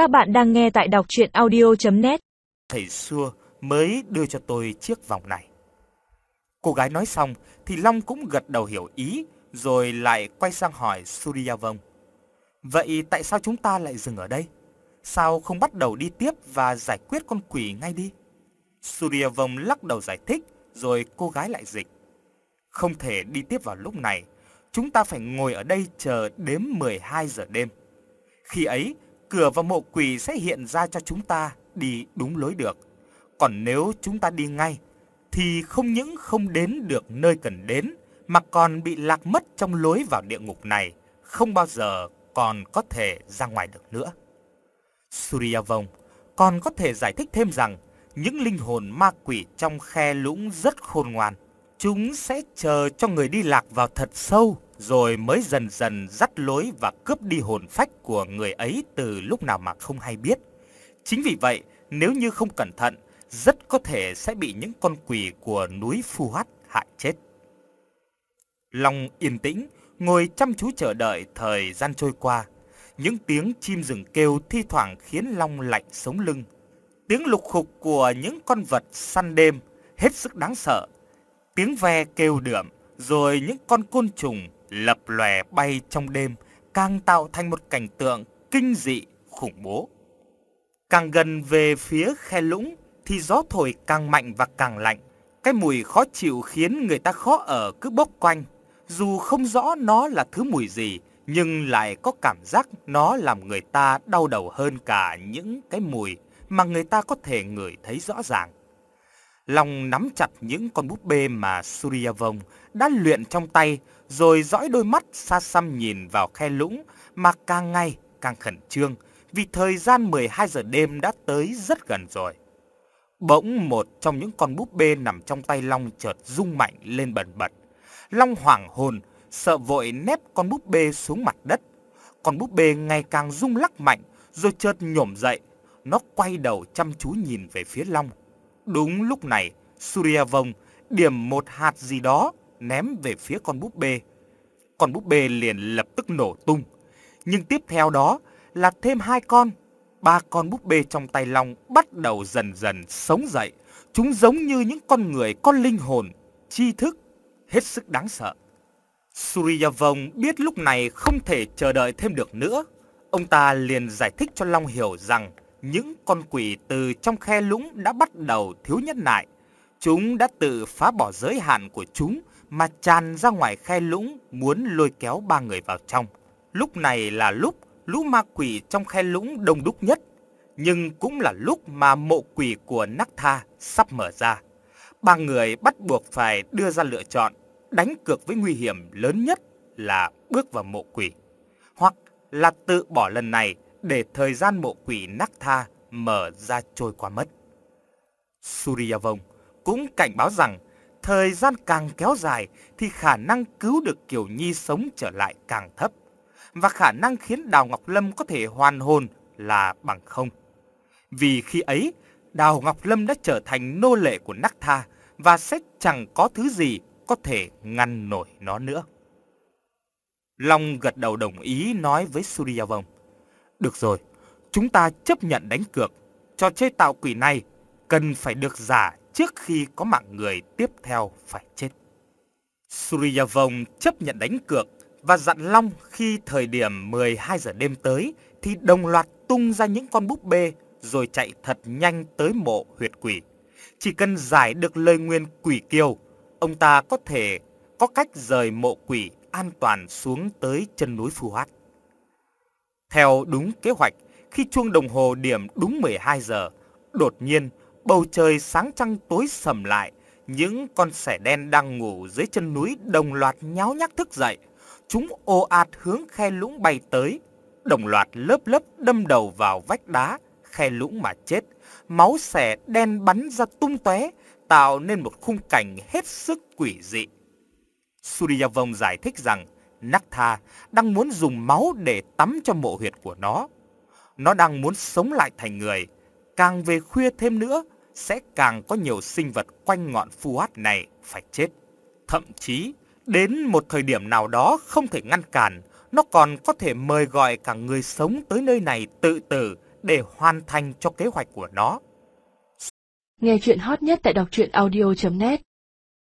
Các bạn đang nghe tại đọc chuyện audio.net Thầy xưa mới đưa cho tôi chiếc vòng này. Cô gái nói xong thì Long cũng gật đầu hiểu ý rồi lại quay sang hỏi Suryavong. Vậy tại sao chúng ta lại dừng ở đây? Sao không bắt đầu đi tiếp và giải quyết con quỷ ngay đi? Suryavong lắc đầu giải thích rồi cô gái lại dịch. Không thể đi tiếp vào lúc này, chúng ta phải ngồi ở đây chờ đếm 12 giờ đêm. Khi ấy, cửa vào mộ quỷ sẽ hiện ra cho chúng ta đi đúng lối được. Còn nếu chúng ta đi ngay, thì không những không đến được nơi cần đến, mà còn bị lạc mất trong lối vào địa ngục này, không bao giờ còn có thể ra ngoài được nữa. Suryavong còn có thể giải thích thêm rằng những linh hồn ma quỷ trong khe lũng rất khôn ngoan. Chúng sẽ chờ cho người đi lạc vào thật sâu rồi mới dần dần dắt lối và cướp đi hồn phách của người ấy từ lúc nào mà không hay biết. Chính vì vậy, nếu như không cẩn thận, rất có thể sẽ bị những con quỷ của núi Phu Hắt hại chết. Long yên tĩnh, ngồi chăm chú chờ đợi thời gian trôi qua. Những tiếng chim rừng kêu thi thoảng khiến Long lạnh sống lưng. Tiếng lục khục của những con vật săn đêm hết sức đáng sợ. Tiếng ve kêu đượm, rồi những con côn trùng lập lòe bay trong đêm, càng tạo thành một cảnh tượng kinh dị, khủng bố. Càng gần về phía khe lũng thì gió thổi càng mạnh và càng lạnh. Cái mùi khó chịu khiến người ta khó ở cứ bốc quanh. Dù không rõ nó là thứ mùi gì, nhưng lại có cảm giác nó làm người ta đau đầu hơn cả những cái mùi mà người ta có thể ngửi thấy rõ ràng. Long nắm chặt những con búp bê mà Suryavong đã luyện trong tay, rồi dõi đôi mắt xa xăm nhìn vào khe lũng mà càng ngày càng khẩn trương, vì thời gian 12 giờ đêm đã tới rất gần rồi. Bỗng một trong những con búp bê nằm trong tay Long chợt rung mạnh lên bần bật. Long hoảng hồn, sợ vội nép con búp bê xuống mặt đất. Con búp bê ngày càng rung lắc mạnh, rồi chợt nhổm dậy. Nó quay đầu chăm chú nhìn về phía Long. Đúng lúc này, Suryavong điểm một hạt gì đó ném về phía con búp bê. Con búp bê liền lập tức nổ tung. Nhưng tiếp theo đó là thêm hai con. Ba con búp bê trong tay Long bắt đầu dần dần sống dậy. Chúng giống như những con người có linh hồn, tri thức, hết sức đáng sợ. Suryavong biết lúc này không thể chờ đợi thêm được nữa. Ông ta liền giải thích cho Long hiểu rằng những con quỷ từ trong khe lũng đã bắt đầu thiếu nhân nại. Chúng đã tự phá bỏ giới hạn của chúng mà tràn ra ngoài khe lũng muốn lôi kéo ba người vào trong. Lúc này là lúc lũ ma quỷ trong khe lũng đông đúc nhất, nhưng cũng là lúc mà mộ quỷ của Nakta sắp mở ra. Ba người bắt buộc phải đưa ra lựa chọn, đánh cược với nguy hiểm lớn nhất là bước vào mộ quỷ, hoặc là tự bỏ lần này để thời gian mộ quỷ Nakta mở ra trôi qua mất. Suryavong cũng cảnh báo rằng thời gian càng kéo dài thì khả năng cứu được Kiều Nhi sống trở lại càng thấp và khả năng khiến Đào Ngọc Lâm có thể hoàn hồn là bằng không. Vì khi ấy, Đào Ngọc Lâm đã trở thành nô lệ của Nắc Tha và sẽ chẳng có thứ gì có thể ngăn nổi nó nữa. Long gật đầu đồng ý nói với Suryavong. Được rồi, chúng ta chấp nhận đánh cược. Trò chơi tạo quỷ này cần phải được giả trước khi có mạng người tiếp theo phải chết. Suryavong chấp nhận đánh cược và dặn Long khi thời điểm 12 giờ đêm tới thì đồng loạt tung ra những con búp bê rồi chạy thật nhanh tới mộ huyệt quỷ. Chỉ cần giải được lời nguyên quỷ kiều, ông ta có thể có cách rời mộ quỷ an toàn xuống tới chân núi Phù Hát. Theo đúng kế hoạch, khi chuông đồng hồ điểm đúng 12 giờ, đột nhiên bầu trời sáng trăng tối sầm lại, những con sẻ đen đang ngủ dưới chân núi đồng loạt nháo nhác thức dậy. Chúng ồ ạt hướng khe lũng bay tới, đồng loạt lớp lớp đâm đầu vào vách đá, khe lũng mà chết. Máu sẻ đen bắn ra tung tóe, tạo nên một khung cảnh hết sức quỷ dị. Suryavong giải thích rằng Naktha đang muốn dùng máu để tắm cho mộ huyệt của nó. Nó đang muốn sống lại thành người. Càng về khuya thêm nữa, sẽ càng có nhiều sinh vật quanh ngọn phu hát này phải chết. Thậm chí, đến một thời điểm nào đó không thể ngăn cản, nó còn có thể mời gọi cả người sống tới nơi này tự tử để hoàn thành cho kế hoạch của nó. Nghe chuyện hot nhất tại đọc truyện audio.net